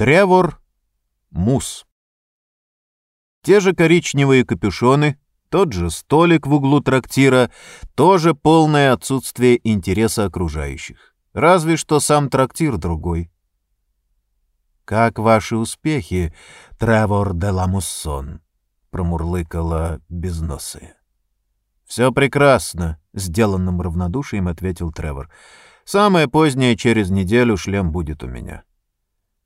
Тревор Мус. Те же коричневые капюшоны, тот же столик в углу трактира, тоже полное отсутствие интереса окружающих. Разве что сам трактир другой. «Как ваши успехи, Тревор де Ламуссон?» — промурлыкала безносая. «Все прекрасно», — сделанным равнодушием ответил Тревор. «Самое позднее, через неделю, шлем будет у меня».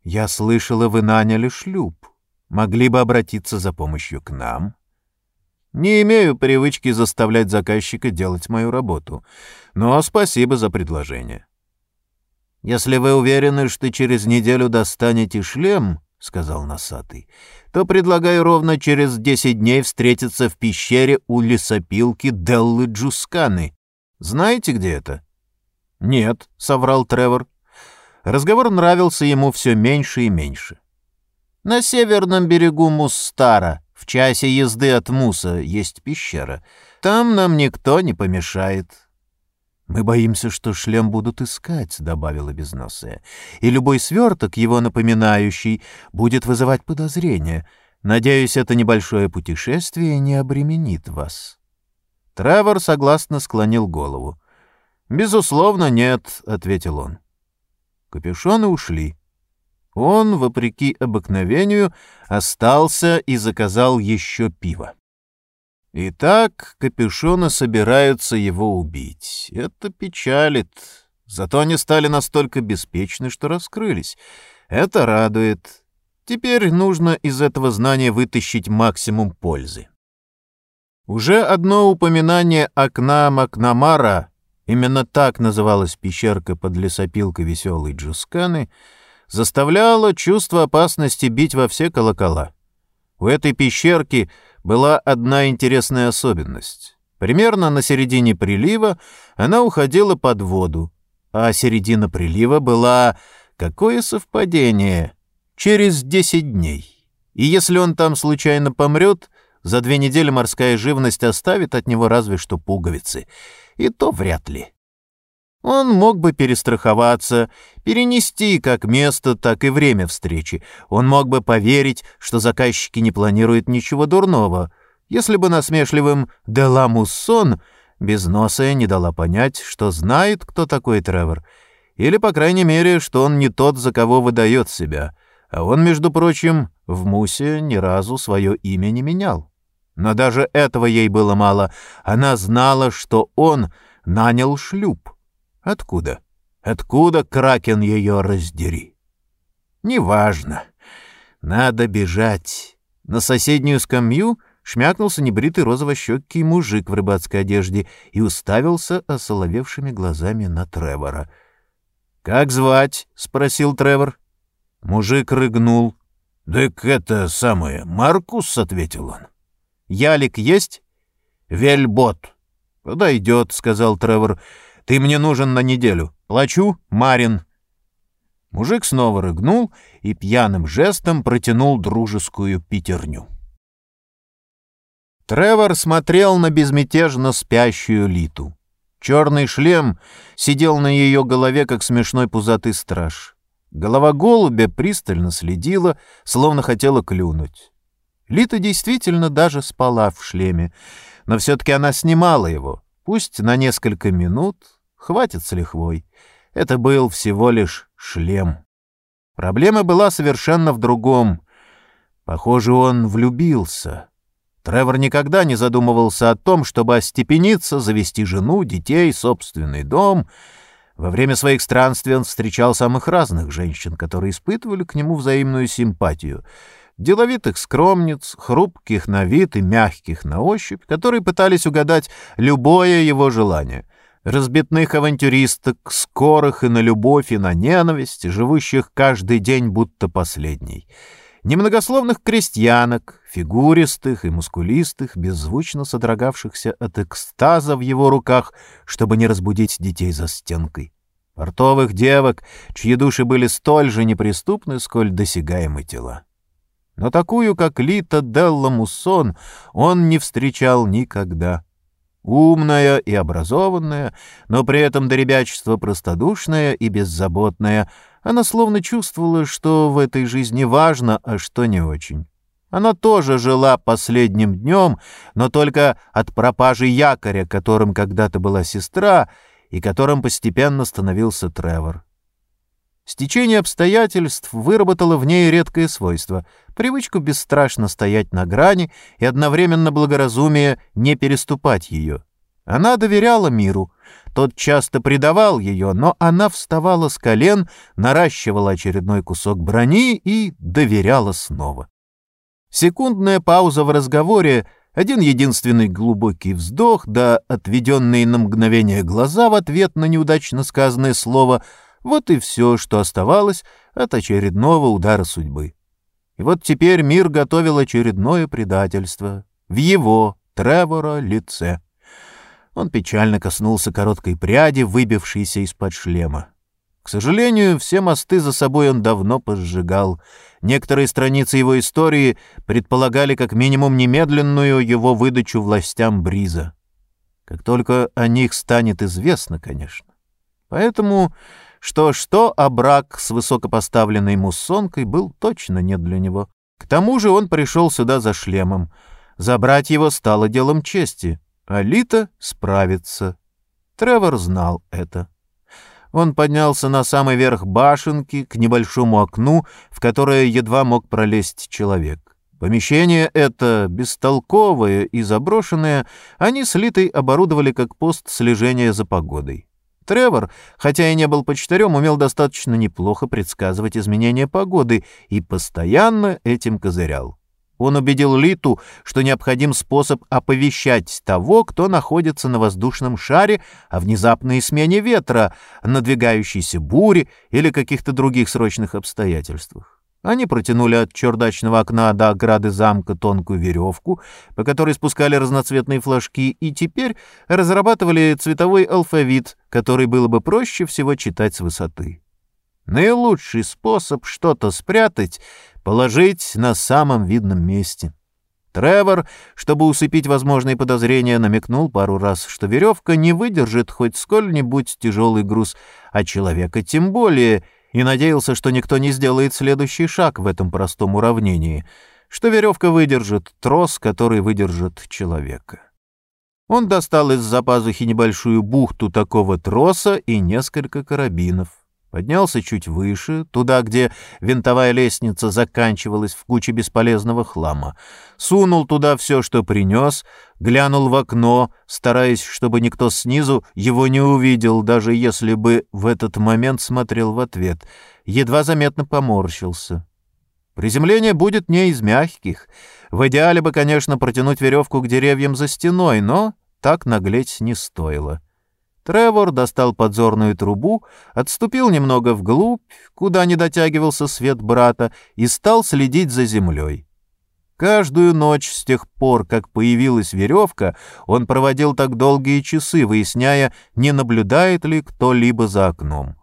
«Я слышала, вы наняли шлюп. Могли бы обратиться за помощью к нам?» «Не имею привычки заставлять заказчика делать мою работу, но спасибо за предложение». «Если вы уверены, что через неделю достанете шлем», — сказал носатый, — «то предлагаю ровно через десять дней встретиться в пещере у лесопилки Деллы Джусканы. Знаете, где это?» «Нет», — соврал Тревор. Разговор нравился ему все меньше и меньше. «На северном берегу Мустара, в часе езды от Муса, есть пещера. Там нам никто не помешает». «Мы боимся, что шлем будут искать», — добавила безносая. «И любой сверток, его напоминающий, будет вызывать подозрения. Надеюсь, это небольшое путешествие не обременит вас». Тревор согласно склонил голову. «Безусловно, нет», — ответил он. Капюшоны ушли. Он, вопреки обыкновению, остался и заказал еще пиво. Итак, капюшоны собираются его убить. Это печалит. Зато они стали настолько беспечны, что раскрылись. Это радует. Теперь нужно из этого знания вытащить максимум пользы. Уже одно упоминание окна Макнамара именно так называлась пещерка под лесопилкой веселой Джусканы, заставляло чувство опасности бить во все колокола. У этой пещерки была одна интересная особенность. Примерно на середине прилива она уходила под воду, а середина прилива была, какое совпадение, через десять дней. И если он там случайно помрет, за две недели морская живность оставит от него разве что пуговицы — и то вряд ли. Он мог бы перестраховаться, перенести как место, так и время встречи. Он мог бы поверить, что заказчики не планируют ничего дурного, если бы насмешливым «Деламуссон» без носа не дала понять, что знает, кто такой Тревор, или, по крайней мере, что он не тот, за кого выдает себя, а он, между прочим, в Мусе ни разу свое имя не менял. Но даже этого ей было мало. Она знала, что он нанял шлюп. Откуда? Откуда кракен ее раздери? Неважно. Надо бежать. На соседнюю скамью шмякнулся небритый розово-щекий мужик в рыбацкой одежде и уставился осоловевшими глазами на Тревора. «Как звать?» — спросил Тревор. Мужик рыгнул. «Так это самое, Маркус», — ответил он. Ялик есть?» «Вельбот». «Подойдет», — сказал Тревор. «Ты мне нужен на неделю. Плачу, Марин». Мужик снова рыгнул и пьяным жестом протянул дружескую пятерню. Тревор смотрел на безмятежно спящую Литу. Черный шлем сидел на ее голове, как смешной пузатый страж. Голова голубя пристально следила, словно хотела клюнуть. Лита действительно даже спала в шлеме, но все-таки она снимала его, пусть на несколько минут, хватит с лихвой. Это был всего лишь шлем. Проблема была совершенно в другом. Похоже, он влюбился. Тревор никогда не задумывался о том, чтобы остепениться, завести жену, детей, собственный дом. Во время своих странствий он встречал самых разных женщин, которые испытывали к нему взаимную симпатию — деловитых скромниц, хрупких на вид и мягких на ощупь, которые пытались угадать любое его желание, разбитных авантюристок, скорых и на любовь, и на ненависть, живущих каждый день будто последний, немногословных крестьянок, фигуристых и мускулистых, беззвучно содрогавшихся от экстаза в его руках, чтобы не разбудить детей за стенкой, портовых девок, чьи души были столь же неприступны, сколь досягаемы тела. Но такую, как Лита Делла Муссон, он не встречал никогда. Умная и образованная, но при этом до ребячества простодушная и беззаботная, Она словно чувствовала, что в этой жизни важно, а что не очень. Она тоже жила последним днем, но только от пропажи якоря, которым когда-то была сестра, и которым постепенно становился Тревор. Стечение обстоятельств выработало в ней редкое свойство — привычку бесстрашно стоять на грани и одновременно благоразумие не переступать ее. Она доверяла миру. Тот часто предавал ее, но она вставала с колен, наращивала очередной кусок брони и доверяла снова. Секундная пауза в разговоре, один единственный глубокий вздох, да отведенные на мгновение глаза в ответ на неудачно сказанное слово — вот и все, что оставалось от очередного удара судьбы. И вот теперь мир готовил очередное предательство в его, Тревора, лице. Он печально коснулся короткой пряди, выбившейся из-под шлема. К сожалению, все мосты за собой он давно позжигал. Некоторые страницы его истории предполагали как минимум немедленную его выдачу властям Бриза. Как только о них станет известно, конечно. Поэтому что-что, а брак с высокопоставленной муссонкой был точно не для него. К тому же он пришел сюда за шлемом. Забрать его стало делом чести. Алита справится. Тревор знал это. Он поднялся на самый верх башенки, к небольшому окну, в которое едва мог пролезть человек. Помещение это, бестолковое и заброшенное, они с Литой оборудовали как пост слежения за погодой. Тревор, хотя и не был почтарем, умел достаточно неплохо предсказывать изменения погоды и постоянно этим козырял. Он убедил Литу, что необходим способ оповещать того, кто находится на воздушном шаре о внезапной смене ветра, надвигающейся буре или каких-то других срочных обстоятельствах. Они протянули от чердачного окна до ограды замка тонкую веревку, по которой спускали разноцветные флажки, и теперь разрабатывали цветовой алфавит, который было бы проще всего читать с высоты. Наилучший способ что-то спрятать — положить на самом видном месте. Тревор, чтобы усыпить возможные подозрения, намекнул пару раз, что веревка не выдержит хоть сколь-нибудь тяжелый груз, а человека тем более — и надеялся, что никто не сделает следующий шаг в этом простом уравнении, что веревка выдержит трос, который выдержит человека. Он достал из-за пазухи небольшую бухту такого троса и несколько карабинов поднялся чуть выше, туда, где винтовая лестница заканчивалась в куче бесполезного хлама, сунул туда все, что принес, глянул в окно, стараясь, чтобы никто снизу его не увидел, даже если бы в этот момент смотрел в ответ, едва заметно поморщился. Приземление будет не из мягких. В идеале бы, конечно, протянуть веревку к деревьям за стеной, но так наглеть не стоило. Тревор достал подзорную трубу, отступил немного вглубь, куда не дотягивался свет брата, и стал следить за землей. Каждую ночь с тех пор, как появилась веревка, он проводил так долгие часы, выясняя, не наблюдает ли кто-либо за окном.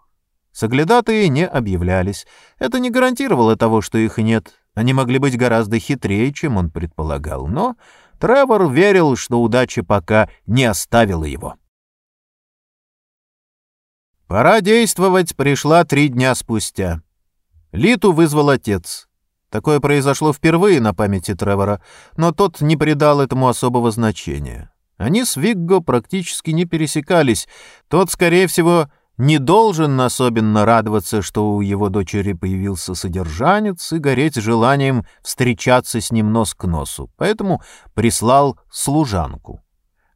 Соглядатые не объявлялись. Это не гарантировало того, что их нет. Они могли быть гораздо хитрее, чем он предполагал. Но Тревор верил, что удача пока не оставила его. Пора действовать пришла три дня спустя. Литу вызвал отец. Такое произошло впервые на памяти Тревора, но тот не придал этому особого значения. Они с Вигго практически не пересекались. Тот, скорее всего, не должен особенно радоваться, что у его дочери появился содержанец и гореть желанием встречаться с ним нос к носу, поэтому прислал служанку.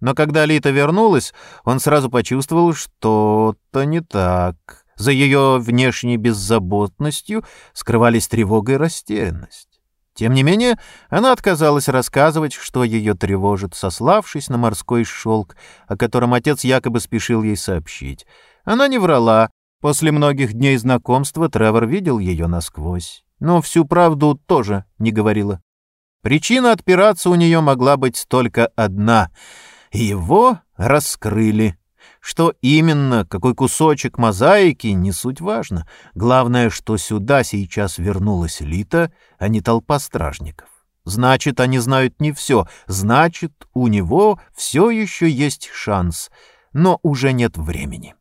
Но когда Лита вернулась, он сразу почувствовал, что-то не так. За ее внешней беззаботностью скрывались тревога и растерянность. Тем не менее, она отказалась рассказывать, что ее тревожит, сославшись на морской шелк, о котором отец якобы спешил ей сообщить. Она не врала. После многих дней знакомства Тревор видел ее насквозь. Но всю правду тоже не говорила. Причина отпираться у нее могла быть только одна — его раскрыли. Что именно, какой кусочек мозаики, не суть важно. Главное, что сюда сейчас вернулась Лита, а не толпа стражников. Значит, они знают не все. Значит, у него все еще есть шанс. Но уже нет времени.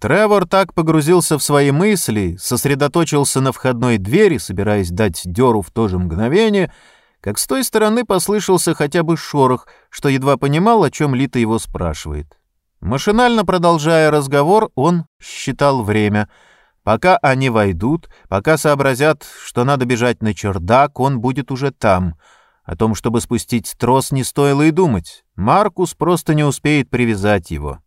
Тревор так погрузился в свои мысли, сосредоточился на входной двери, собираясь дать дёру в то же мгновение, как с той стороны послышался хотя бы шорох, что едва понимал, о чем Лита его спрашивает. Машинально продолжая разговор, он считал время. Пока они войдут, пока сообразят, что надо бежать на чердак, он будет уже там. О том, чтобы спустить трос, не стоило и думать. Маркус просто не успеет привязать его.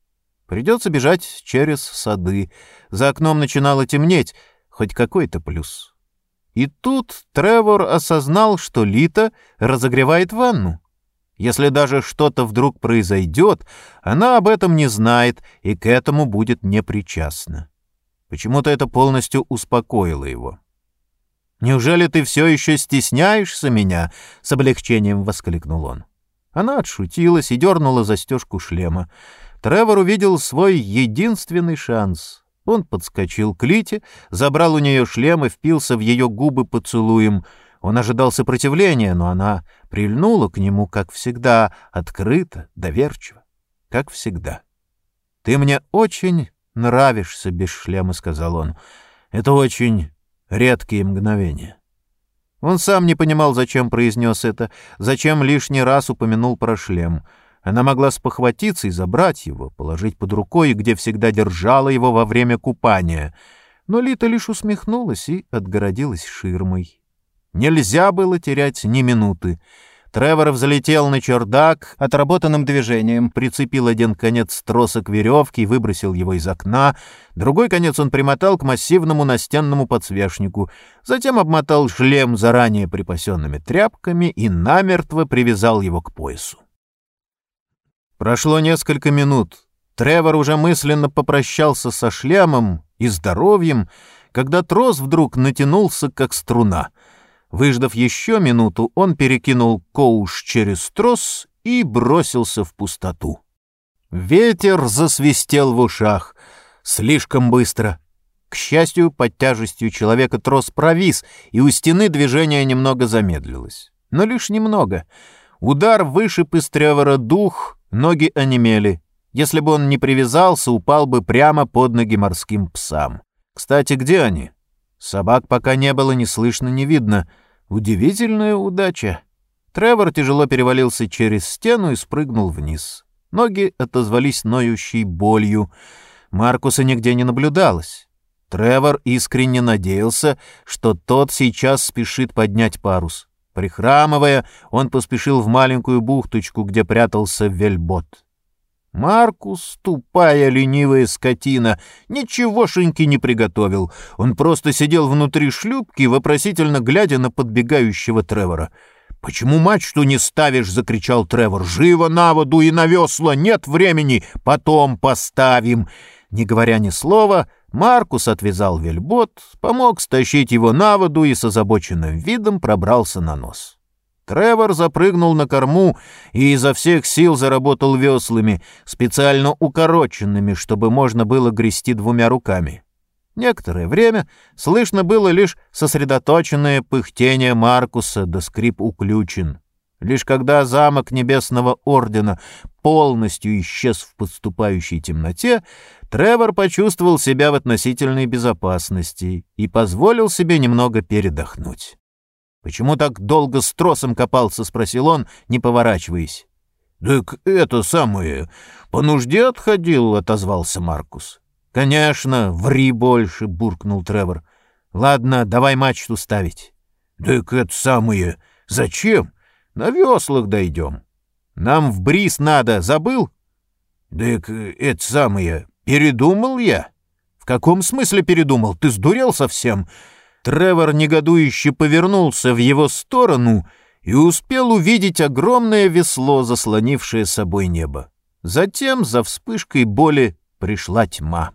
Придется бежать через сады. За окном начинало темнеть, хоть какой-то плюс. И тут Тревор осознал, что Лита разогревает ванну. Если даже что-то вдруг произойдет, она об этом не знает и к этому будет непричастна. Почему-то это полностью успокоило его. «Неужели ты все еще стесняешься меня?» — с облегчением воскликнул он. Она отшутилась и дернула застежку шлема. Тревор увидел свой единственный шанс. Он подскочил к Лите, забрал у нее шлем и впился в ее губы поцелуем. Он ожидал сопротивления, но она прильнула к нему, как всегда, открыто, доверчиво, как всегда. «Ты мне очень нравишься без шлема», — сказал он. «Это очень редкие мгновения». Он сам не понимал, зачем произнес это, зачем лишний раз упомянул про шлем — она могла спохватиться и забрать его, положить под рукой, где всегда держала его во время купания. Но Лита лишь усмехнулась и отгородилась ширмой. Нельзя было терять ни минуты. Тревор взлетел на чердак отработанным движением, прицепил один конец троса к веревке и выбросил его из окна, другой конец он примотал к массивному настенному подсвечнику, затем обмотал шлем заранее припасенными тряпками и намертво привязал его к поясу. Прошло несколько минут. Тревор уже мысленно попрощался со шлемом и здоровьем, когда трос вдруг натянулся, как струна. Выждав еще минуту, он перекинул коуш через трос и бросился в пустоту. Ветер засвистел в ушах. Слишком быстро. К счастью, под тяжестью человека трос провис, и у стены движение немного замедлилось. Но лишь немного. Удар вышиб из Тревора дух, Ноги онемели. Если бы он не привязался, упал бы прямо под ноги морским псам. Кстати, где они? Собак пока не было ни слышно, ни видно. Удивительная удача. Тревор тяжело перевалился через стену и спрыгнул вниз. Ноги отозвались ноющей болью. Маркуса нигде не наблюдалось. Тревор искренне надеялся, что тот сейчас спешит поднять парус. Прихрамывая, он поспешил в маленькую бухточку, где прятался вельбот. Маркус, тупая ленивая скотина, ничегошеньки не приготовил. Он просто сидел внутри шлюпки, вопросительно глядя на подбегающего Тревора. «Почему мачту не ставишь?» — закричал Тревор. «Живо на воду и на весла! Нет времени! Потом поставим!» Не говоря ни слова, Маркус отвязал вельбот, помог стащить его на воду и с озабоченным видом пробрался на нос. Тревор запрыгнул на корму и изо всех сил заработал веслами, специально укороченными, чтобы можно было грести двумя руками. Некоторое время слышно было лишь сосредоточенное пыхтение Маркуса да скрип уключен. Лишь когда замок Небесного Ордена полностью исчез в подступающей темноте, Тревор почувствовал себя в относительной безопасности и позволил себе немного передохнуть. «Почему так долго с тросом копался?» — спросил он, не поворачиваясь. «Так это самое... По нужде отходил», — отозвался Маркус. «Конечно, ври больше», — буркнул Тревор. «Ладно, давай мачту ставить». «Так это самое... Зачем? На веслах дойдем. Нам в бриз надо, забыл?» «Так это самое... «Передумал я?» «В каком смысле передумал? Ты сдурел совсем?» Тревор негодующе повернулся в его сторону и успел увидеть огромное весло, заслонившее собой небо. Затем за вспышкой боли пришла тьма.